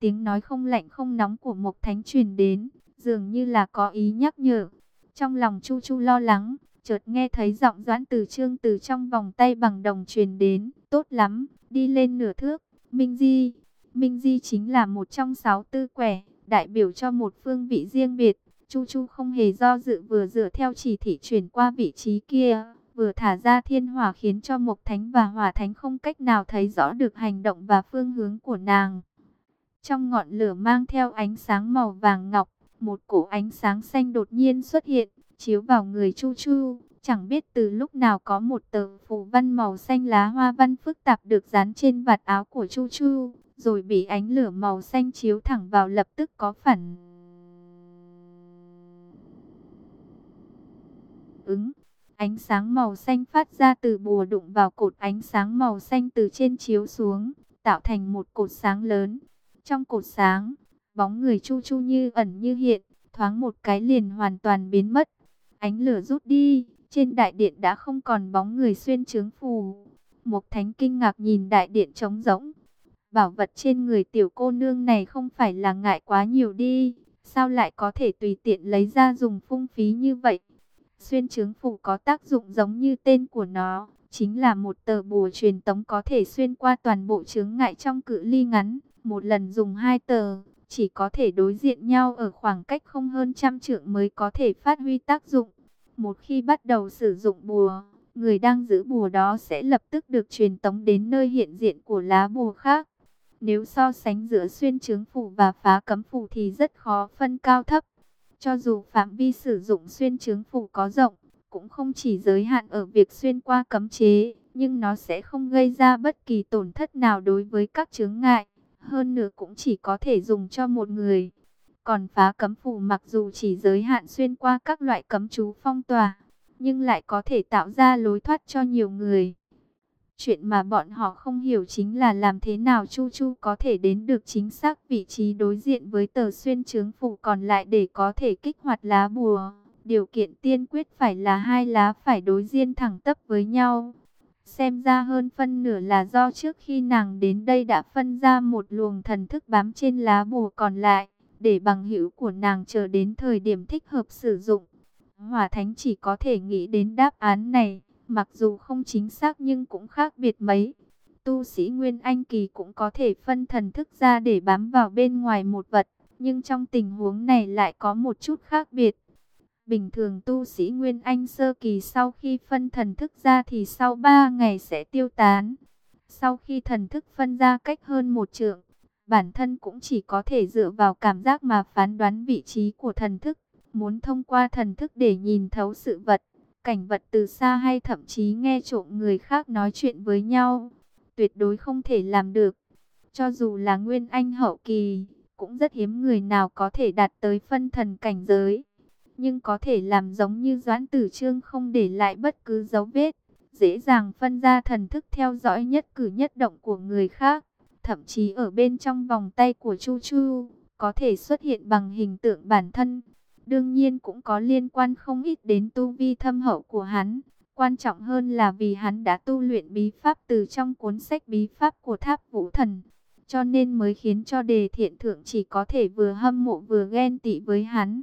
Tiếng nói không lạnh không nóng của Mộc Thánh truyền đến, dường như là có ý nhắc nhở. Trong lòng Chu Chu lo lắng, chợt nghe thấy giọng Doãn Từ Trương từ trong vòng tay bằng đồng truyền đến, "Tốt lắm, đi lên nửa thước." Minh Di, Minh Di chính là một trong sáu tư quẻ, đại biểu cho một phương vị riêng biệt. Chu Chu không hề do dự vừa dựa theo chỉ thị chuyển qua vị trí kia, vừa thả ra thiên hỏa khiến cho Mộc Thánh và Hỏa Thánh không cách nào thấy rõ được hành động và phương hướng của nàng. Trong ngọn lửa mang theo ánh sáng màu vàng ngọc, một cổ ánh sáng xanh đột nhiên xuất hiện, chiếu vào người Chu Chu. Chẳng biết từ lúc nào có một tờ phù văn màu xanh lá hoa văn phức tạp được dán trên vạt áo của Chu Chu, rồi bị ánh lửa màu xanh chiếu thẳng vào lập tức có phản ứng. Ánh sáng màu xanh phát ra từ bùa đụng vào cột ánh sáng màu xanh từ trên chiếu xuống, tạo thành một cột sáng lớn. Trong cột sáng, bóng người Chu Chu như ẩn như hiện, thoáng một cái liền hoàn toàn biến mất. Ánh lửa rút đi, trên đại điện đã không còn bóng người xuyên trướng phù. Một thánh kinh ngạc nhìn đại điện trống rỗng. Bảo vật trên người tiểu cô nương này không phải là ngại quá nhiều đi. Sao lại có thể tùy tiện lấy ra dùng phung phí như vậy? Xuyên trướng phủ có tác dụng giống như tên của nó. Chính là một tờ bùa truyền tống có thể xuyên qua toàn bộ chướng ngại trong cự ly ngắn. Một lần dùng hai tờ, chỉ có thể đối diện nhau ở khoảng cách không hơn trăm trượng mới có thể phát huy tác dụng. Một khi bắt đầu sử dụng bùa, người đang giữ bùa đó sẽ lập tức được truyền tống đến nơi hiện diện của lá bùa khác. Nếu so sánh giữa xuyên trướng phủ và phá cấm phủ thì rất khó phân cao thấp. Cho dù phạm vi sử dụng xuyên trướng phủ có rộng, cũng không chỉ giới hạn ở việc xuyên qua cấm chế, nhưng nó sẽ không gây ra bất kỳ tổn thất nào đối với các chướng ngại. Hơn nữa cũng chỉ có thể dùng cho một người. Còn phá cấm phủ mặc dù chỉ giới hạn xuyên qua các loại cấm chú phong tỏa, nhưng lại có thể tạo ra lối thoát cho nhiều người. Chuyện mà bọn họ không hiểu chính là làm thế nào Chu Chu có thể đến được chính xác vị trí đối diện với tờ xuyên trướng phủ còn lại để có thể kích hoạt lá bùa. Điều kiện tiên quyết phải là hai lá phải đối diện thẳng tắp với nhau. Xem ra hơn phân nửa là do trước khi nàng đến đây đã phân ra một luồng thần thức bám trên lá bùa còn lại để bằng hữu của nàng chờ đến thời điểm thích hợp sử dụng. Hỏa Thánh chỉ có thể nghĩ đến đáp án này, mặc dù không chính xác nhưng cũng khác biệt mấy. Tu sĩ Nguyên Anh Kỳ cũng có thể phân thần thức ra để bám vào bên ngoài một vật, nhưng trong tình huống này lại có một chút khác biệt. Bình thường tu sĩ Nguyên Anh Sơ Kỳ sau khi phân thần thức ra thì sau 3 ngày sẽ tiêu tán. Sau khi thần thức phân ra cách hơn một trượng, bản thân cũng chỉ có thể dựa vào cảm giác mà phán đoán vị trí của thần thức. Muốn thông qua thần thức để nhìn thấu sự vật, cảnh vật từ xa hay thậm chí nghe trộm người khác nói chuyện với nhau. Tuyệt đối không thể làm được. Cho dù là nguyên anh hậu kỳ, cũng rất hiếm người nào có thể đạt tới phân thần cảnh giới. Nhưng có thể làm giống như Doãn Tử Trương không để lại bất cứ dấu vết. Dễ dàng phân ra thần thức theo dõi nhất cử nhất động của người khác thậm chí ở bên trong vòng tay của Chu Chu, có thể xuất hiện bằng hình tượng bản thân. Đương nhiên cũng có liên quan không ít đến tu vi thâm hậu của hắn. Quan trọng hơn là vì hắn đã tu luyện bí pháp từ trong cuốn sách bí pháp của tháp vũ thần. Cho nên mới khiến cho đề thiện thượng chỉ có thể vừa hâm mộ vừa ghen tị với hắn.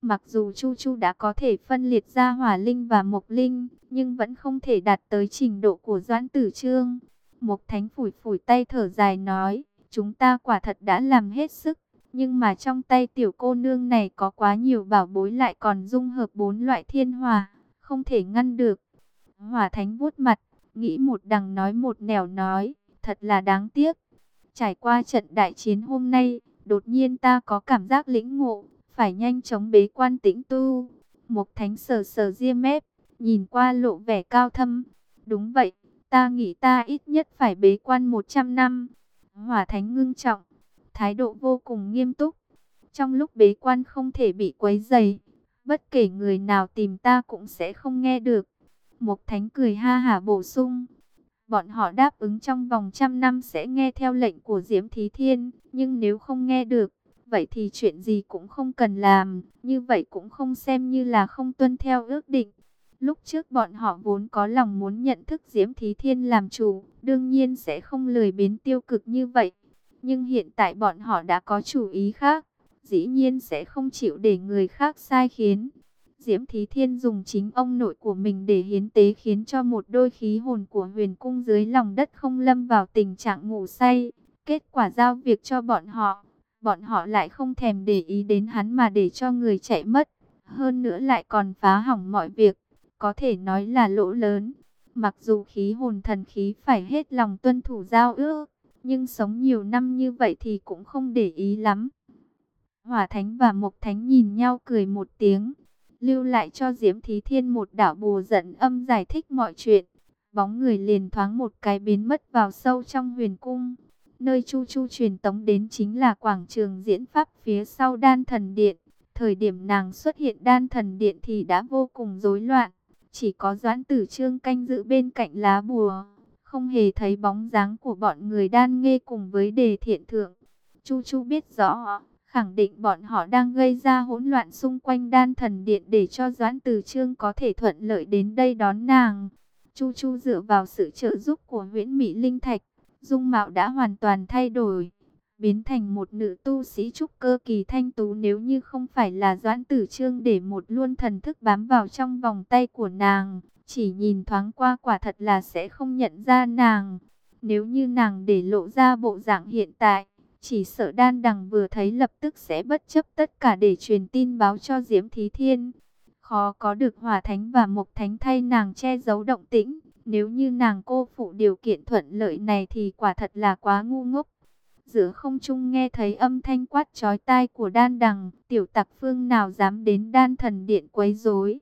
Mặc dù Chu Chu đã có thể phân liệt ra hỏa linh và mộc linh, nhưng vẫn không thể đạt tới trình độ của Doãn Tử Trương. Mộc Thánh phủi phủi tay thở dài nói, chúng ta quả thật đã làm hết sức, nhưng mà trong tay tiểu cô nương này có quá nhiều bảo bối lại còn dung hợp bốn loại thiên hòa, không thể ngăn được. Hỏa Thánh vuốt mặt, nghĩ một đằng nói một nẻo nói, thật là đáng tiếc. Trải qua trận đại chiến hôm nay, đột nhiên ta có cảm giác lĩnh ngộ, phải nhanh chóng bế quan tĩnh tu. Mục Thánh sờ sờ ria mép, nhìn qua lộ vẻ cao thâm. Đúng vậy, ta nghĩ ta ít nhất phải bế quan 100 năm. Hỏa Thánh ngưng trọng, thái độ vô cùng nghiêm túc. Trong lúc bế quan không thể bị quấy dày, bất kể người nào tìm ta cũng sẽ không nghe được. Mộc Thánh cười ha hả bổ sung. Bọn họ đáp ứng trong vòng trăm năm sẽ nghe theo lệnh của Diễm Thí Thiên, nhưng nếu không nghe được, vậy thì chuyện gì cũng không cần làm, như vậy cũng không xem như là không tuân theo ước định. Lúc trước bọn họ vốn có lòng muốn nhận thức Diễm Thí Thiên làm chủ, đương nhiên sẽ không lười biến tiêu cực như vậy. Nhưng hiện tại bọn họ đã có chủ ý khác, dĩ nhiên sẽ không chịu để người khác sai khiến. Diễm Thí Thiên dùng chính ông nội của mình để hiến tế khiến cho một đôi khí hồn của huyền cung dưới lòng đất không lâm vào tình trạng ngủ say. Kết quả giao việc cho bọn họ, bọn họ lại không thèm để ý đến hắn mà để cho người chạy mất. Hơn nữa lại còn phá hỏng mọi việc, có thể nói là lỗ lớn. Mặc dù khí hồn thần khí phải hết lòng tuân thủ giao ước, nhưng sống nhiều năm như vậy thì cũng không để ý lắm. Hỏa Thánh và Mộc Thánh nhìn nhau cười một tiếng, lưu lại cho Diễm Thí Thiên một đảo bùa giận âm giải thích mọi chuyện. Bóng người liền thoáng một cái biến mất vào sâu trong huyền cung. Nơi Chu Chu truyền tống đến chính là quảng trường diễn pháp phía sau đan thần điện. Thời điểm nàng xuất hiện đan thần điện thì đã vô cùng rối loạn. Chỉ có doãn tử trương canh giữ bên cạnh lá bùa. Không hề thấy bóng dáng của bọn người đan nghe cùng với đề thiện thượng. Chu Chu biết rõ, khẳng định bọn họ đang gây ra hỗn loạn xung quanh đan thần điện để cho Doãn Từ Trương có thể thuận lợi đến đây đón nàng. Chu Chu dựa vào sự trợ giúp của Nguyễn Mỹ Linh Thạch, dung mạo đã hoàn toàn thay đổi, biến thành một nữ tu sĩ trúc cơ kỳ thanh tú nếu như không phải là Doãn Tử Trương để một luôn thần thức bám vào trong vòng tay của nàng, chỉ nhìn thoáng qua quả thật là sẽ không nhận ra nàng. Nếu như nàng để lộ ra bộ dạng hiện tại, chỉ sợ đan đằng vừa thấy lập tức sẽ bất chấp tất cả để truyền tin báo cho Diễm Thí Thiên. Khó có được hòa thánh và mộc thánh thay nàng che giấu động tĩnh. Nếu như nàng cô phụ điều kiện thuận lợi này thì quả thật là quá ngu ngốc. Giữa không trung nghe thấy âm thanh quát chói tai của đan đằng, tiểu tặc phương nào dám đến đan thần điện quấy rối.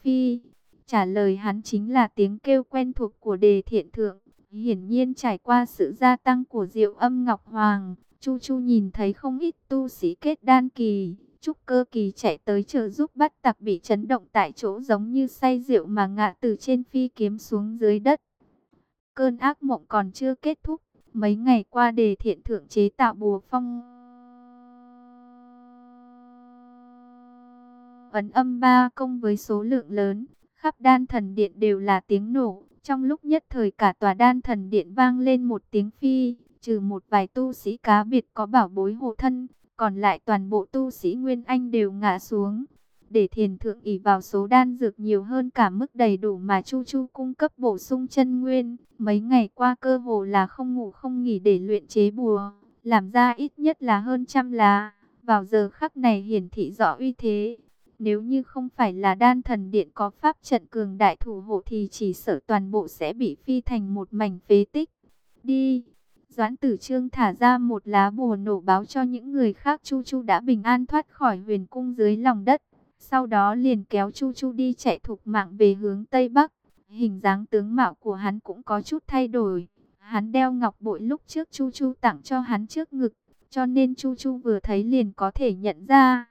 Phi, trả lời hắn chính là tiếng kêu quen thuộc của đề thiện thượng. Hiển nhiên trải qua sự gia tăng của diệu âm Ngọc Hoàng, Chu Chu nhìn thấy không ít tu sĩ kết đan kỳ, trúc cơ kỳ chạy tới trợ giúp bắt tặc bị chấn động tại chỗ giống như say rượu mà ngã từ trên phi kiếm xuống dưới đất. Cơn ác mộng còn chưa kết thúc, mấy ngày qua đề thiện thượng chế tạo bùa phong. Ấn âm ba công với số lượng lớn, khắp đan thần điện đều là tiếng nổ. Trong lúc nhất thời cả tòa đan thần điện vang lên một tiếng phi, trừ một vài tu sĩ cá biệt có bảo bối hộ thân, còn lại toàn bộ tu sĩ Nguyên Anh đều ngã xuống. Để thiền thượng ỷ vào số đan dược nhiều hơn cả mức đầy đủ mà Chu Chu cung cấp bổ sung chân nguyên. Mấy ngày qua cơ hồ là không ngủ không nghỉ để luyện chế bùa, làm ra ít nhất là hơn trăm lá. Vào giờ khắc này hiển thị rõ uy thế. Nếu như không phải là đan thần điện có pháp trận cường đại thủ hộ thì chỉ sợ toàn bộ sẽ bị phi thành một mảnh phế tích. Đi! Doãn tử trương thả ra một lá bùa nổ báo cho những người khác, Chu Chu đã bình an thoát khỏi huyền cung dưới lòng đất. Sau đó liền kéo Chu Chu đi chạy thục mạng về hướng Tây Bắc. Hình dáng tướng mạo của hắn cũng có chút thay đổi. Hắn đeo ngọc bội lúc trước Chu Chu tặng cho hắn trước ngực. Cho nên Chu Chu vừa thấy liền có thể nhận ra.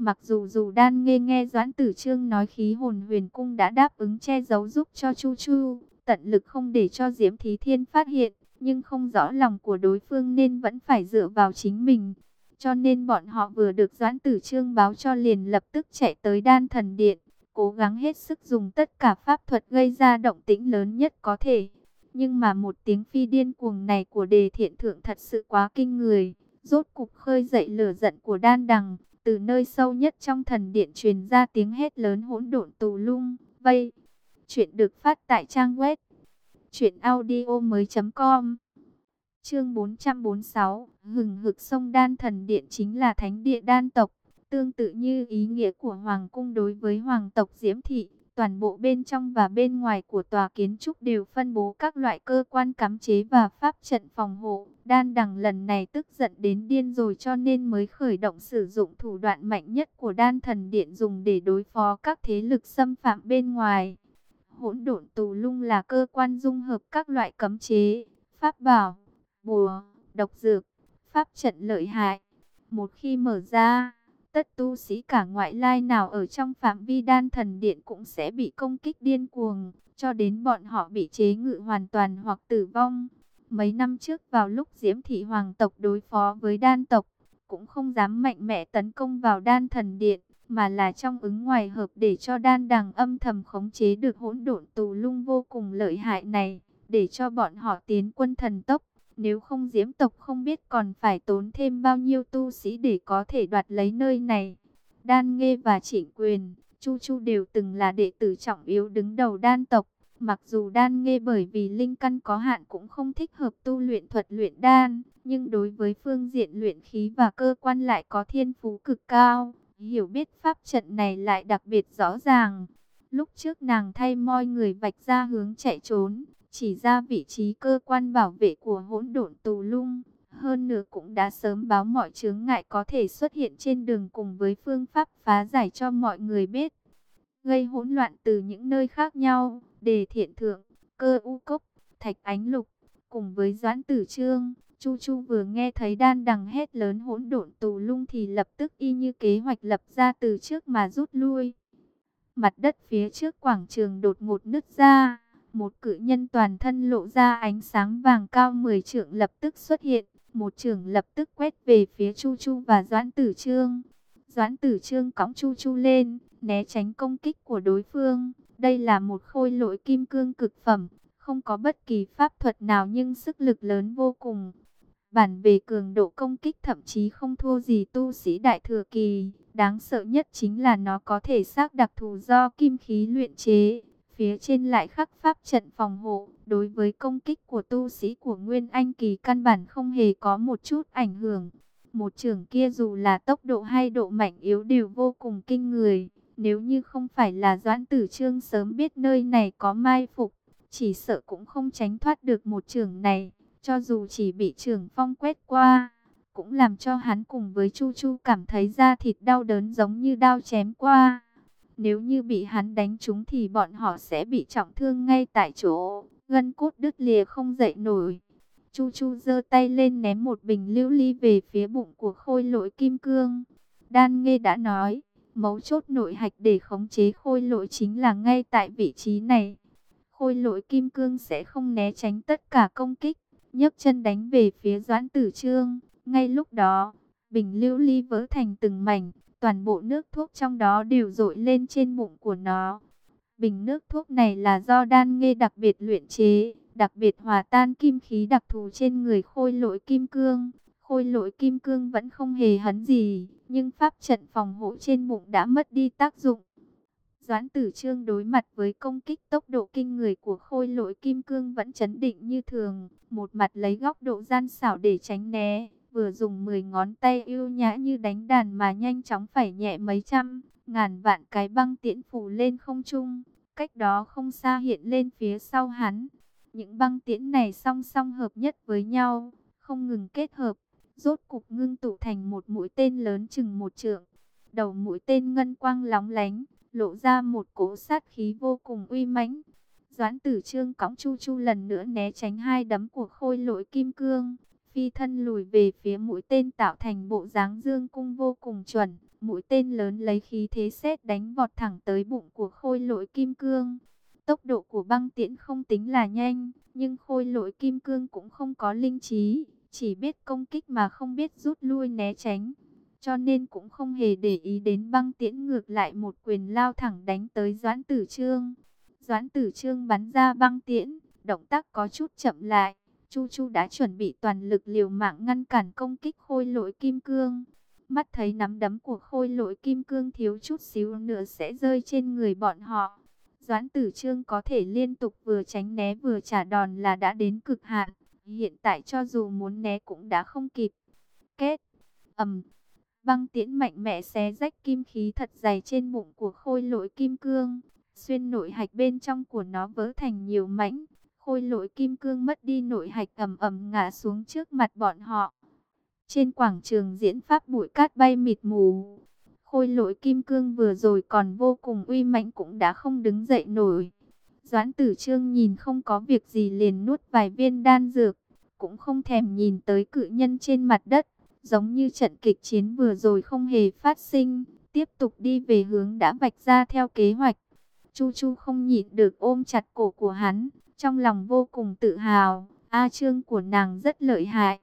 Mặc dù dù đan nghe nghe Doãn Tử Trương nói khí hồn huyền cung đã đáp ứng che giấu giúp cho Chu Chu, tận lực không để cho Diễm Thí Thiên phát hiện, nhưng không rõ lòng của đối phương nên vẫn phải dựa vào chính mình. Cho nên bọn họ vừa được Doãn Tử Trương báo cho liền lập tức chạy tới đan thần điện, cố gắng hết sức dùng tất cả pháp thuật gây ra động tĩnh lớn nhất có thể. Nhưng mà một tiếng phi điên cuồng này của đề thiện thượng thật sự quá kinh người, rốt cục khơi dậy lửa giận của đan đằng. Từ nơi sâu nhất trong thần điện truyền ra tiếng hét lớn hỗn độn tù lung, vây. Chuyện được phát tại trang web truyệnaudio mới.com Chương 446 Hừng hực sông Đan Thần Điện chính là thánh địa đan tộc Tương tự như ý nghĩa của Hoàng cung đối với Hoàng tộc Diễm Thị Toàn bộ bên trong và bên ngoài của tòa kiến trúc đều phân bố các loại cơ quan cắm chế và pháp trận phòng hộ. Đan đằng lần này tức giận đến điên rồi cho nên mới khởi động sử dụng thủ đoạn mạnh nhất của đan thần điện dùng để đối phó các thế lực xâm phạm bên ngoài. Hỗn độn tù lung là cơ quan dung hợp các loại cấm chế, pháp bảo, bùa, độc dược, pháp trận lợi hại. Một khi mở ra, tất tu sĩ cả ngoại lai nào ở trong phạm vi đan thần điện cũng sẽ bị công kích điên cuồng, cho đến bọn họ bị chế ngự hoàn toàn hoặc tử vong. Mấy năm trước vào lúc Diễm Thị Hoàng tộc đối phó với đan tộc, cũng không dám mạnh mẽ tấn công vào đan thần điện, mà là trong ứng ngoài hợp để cho đan đằng âm thầm khống chế được hỗn độn tù lung vô cùng lợi hại này, để cho bọn họ tiến quân thần tốc. Nếu không diễm tộc không biết còn phải tốn thêm bao nhiêu tu sĩ để có thể đoạt lấy nơi này. Đan Nghê và Trịnh Quyền, Chu Chu đều từng là đệ tử trọng yếu đứng đầu đan tộc. Mặc dù đan nghê bởi vì linh căn có hạn cũng không thích hợp tu luyện thuật luyện đan, nhưng đối với phương diện luyện khí và cơ quan lại có thiên phú cực cao, hiểu biết pháp trận này lại đặc biệt rõ ràng. Lúc trước nàng thay moi người vạch ra hướng chạy trốn, chỉ ra vị trí cơ quan bảo vệ của hỗn độn tù lung. Hơn nữa cũng đã sớm báo mọi chướng ngại có thể xuất hiện trên đường cùng với phương pháp phá giải cho mọi người biết. Gây hỗn loạn từ những nơi khác nhau, đề thiện thượng, cơ u cốc, thạch ánh lục, cùng với doãn tử trương. Chu Chu vừa nghe thấy đan đằng hét lớn hỗn độn tù lung thì lập tức y như kế hoạch lập ra từ trước mà rút lui. Mặt đất phía trước quảng trường đột ngột nứt ra một cự nhân toàn thân lộ ra ánh sáng vàng cao 10 trượng lập tức xuất hiện. Một trưởng lập tức quét về phía Chu Chu và Doãn Tử Trương. Doãn Tử Trương cõng Chu Chu lên, né tránh công kích của đối phương. Đây là một khôi lỗi kim cương cực phẩm, không có bất kỳ pháp thuật nào nhưng sức lực lớn vô cùng. Bản về cường độ công kích thậm chí không thua gì tu sĩ đại thừa kỳ. Đáng sợ nhất chính là nó có thể xác đặc thù do kim khí luyện chế Phía trên lại khắc pháp trận phòng hộ, đối với công kích của tu sĩ của Nguyên Anh Kỳ căn bản không hề có một chút ảnh hưởng. Một trường kia dù là tốc độ hay độ mạnh yếu đều vô cùng kinh người. Nếu như không phải là Doãn Tử Trương sớm biết nơi này có mai phục, chỉ sợ cũng không tránh thoát được một trường này. Cho dù chỉ bị trường phong quét qua, cũng làm cho hắn cùng với Chu Chu cảm thấy da thịt đau đớn giống như đau chém qua. Nếu như bị hắn đánh trúng thì bọn họ sẽ bị trọng thương ngay tại chỗ, gân cốt đứt lìa không dậy nổi. Chu Chu giơ tay lên ném một bình lưu ly về phía bụng của khôi lỗi kim cương. Đan Nghê đã nói, mấu chốt nội hạch để khống chế khôi lỗi chính là ngay tại vị trí này. Khôi lỗi kim cương sẽ không né tránh tất cả công kích, nhấc chân đánh về phía Doãn Tử Trương. Ngay lúc đó, bình lưu ly vỡ thành từng mảnh, Toàn bộ nước thuốc trong đó đều dội lên trên bụng của nó. Bình nước thuốc này là do đan nghê đặc biệt luyện chế, đặc biệt hòa tan kim khí đặc thù trên người khôi lỗi kim cương. Khôi lỗi kim cương vẫn không hề hấn gì, nhưng pháp trận phòng hộ trên bụng đã mất đi tác dụng. Doãn tử trương đối mặt với công kích tốc độ kinh người của khôi lỗi kim cương vẫn chấn định như thường, một mặt lấy góc độ gian xảo để tránh né, vừa dùng 10 ngón tay ưu nhã như đánh đàn mà nhanh chóng phải nhẹ mấy trăm, ngàn vạn cái băng tiễn phủ lên không trung, cách đó không xa hiện lên phía sau hắn. Những băng tiễn này song song hợp nhất với nhau, không ngừng kết hợp, rốt cục ngưng tụ thành một mũi tên lớn chừng một trượng. Đầu mũi tên ngân quang lóng lánh, lộ ra một cỗ sát khí vô cùng uy mãnh. Doãn tử trương cõng chu chu lần nữa né tránh hai đấm của khôi lỗi kim cương phi thân lùi về phía mũi tên tạo thành bộ dáng dương cung vô cùng chuẩn. Mũi tên lớn lấy khí thế xét đánh vọt thẳng tới bụng của khôi lỗi kim cương. Tốc độ của băng tiễn không tính là nhanh, nhưng khôi lỗi kim cương cũng không có linh trí, chỉ biết công kích mà không biết rút lui né tránh. Cho nên cũng không hề để ý đến băng tiễn ngược lại một quyền lao thẳng đánh tới Doãn Tử Trương. Doãn Tử Trương bắn ra băng tiễn, động tác có chút chậm lại, Chu Chu đã chuẩn bị toàn lực liều mạng ngăn cản công kích khôi lỗi kim cương. Mắt thấy nắm đấm của khôi lỗi kim cương thiếu chút xíu nữa sẽ rơi trên người bọn họ. Doãn tử trương có thể liên tục vừa tránh né vừa trả đòn là đã đến cực hạn. Hiện tại cho dù muốn né cũng đã không kịp. Kết, ầm, băng tiễn mạnh mẽ xé rách kim khí thật dày trên bụng của khôi lỗi kim cương. xuyên nội hạch bên trong của nó vỡ thành nhiều mảnh. Khôi lỗi kim cương mất đi nội hạch ầm ầm ngã xuống trước mặt bọn họ. Trên quảng trường diễn pháp bụi cát bay mịt mù. Khôi lỗi kim cương vừa rồi còn vô cùng uy mãnh cũng đã không đứng dậy nổi. Doãn tử trương nhìn không có việc gì liền nuốt vài viên đan dược. Cũng không thèm nhìn tới cự nhân trên mặt đất. Giống như trận kịch chiến vừa rồi không hề phát sinh. Tiếp tục đi về hướng đã vạch ra theo kế hoạch. Chu Chu không nhịn được ôm chặt cổ của hắn. Trong lòng vô cùng tự hào. A trương của nàng rất lợi hại.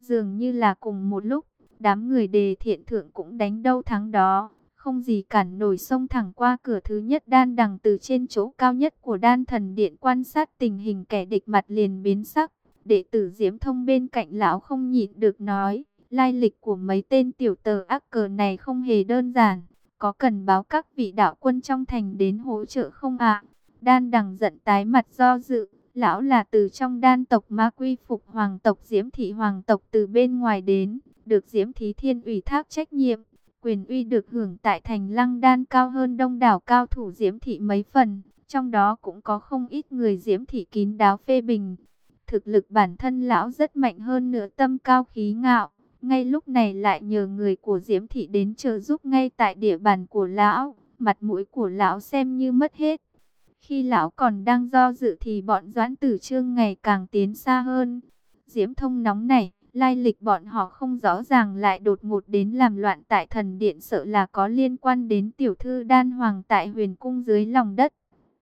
Dường như là cùng một lúc. Đám người đề thiện thượng cũng đánh đâu thắng đó. Không gì cản nổi sông thẳng qua cửa thứ nhất đan đằng từ trên chỗ cao nhất của đan thần điện quan sát tình hình kẻ địch mặt liền biến sắc. Đệ tử Diễm Thông bên cạnh lão không nhịn được nói, lai lịch của mấy tên tiểu tờ ác cờ này không hề đơn giản, có cần báo các vị đạo quân trong thành đến hỗ trợ không ạ? Đan đằng giận tái mặt do dự, lão là từ trong đan tộc ma quy phục hoàng tộc Diễm Thị hoàng tộc từ bên ngoài đến, được Diễm Thí Thiên ủy thác trách nhiệm, quyền uy được hưởng tại thành lăng đan cao hơn đông đảo cao thủ Diễm Thị mấy phần, trong đó cũng có không ít người Diễm Thị kín đáo phê bình. Thực lực bản thân lão rất mạnh hơn nửa tâm cao khí ngạo, ngay lúc này lại nhờ người của Diễm Thị đến trợ giúp ngay tại địa bàn của lão, mặt mũi của lão xem như mất hết. Khi lão còn đang do dự thì bọn doãn tử trương ngày càng tiến xa hơn. Diễm thông nóng này, lai lịch bọn họ không rõ ràng lại đột ngột đến làm loạn tại thần điện sợ là có liên quan đến tiểu thư đan hoàng tại huyền cung dưới lòng đất.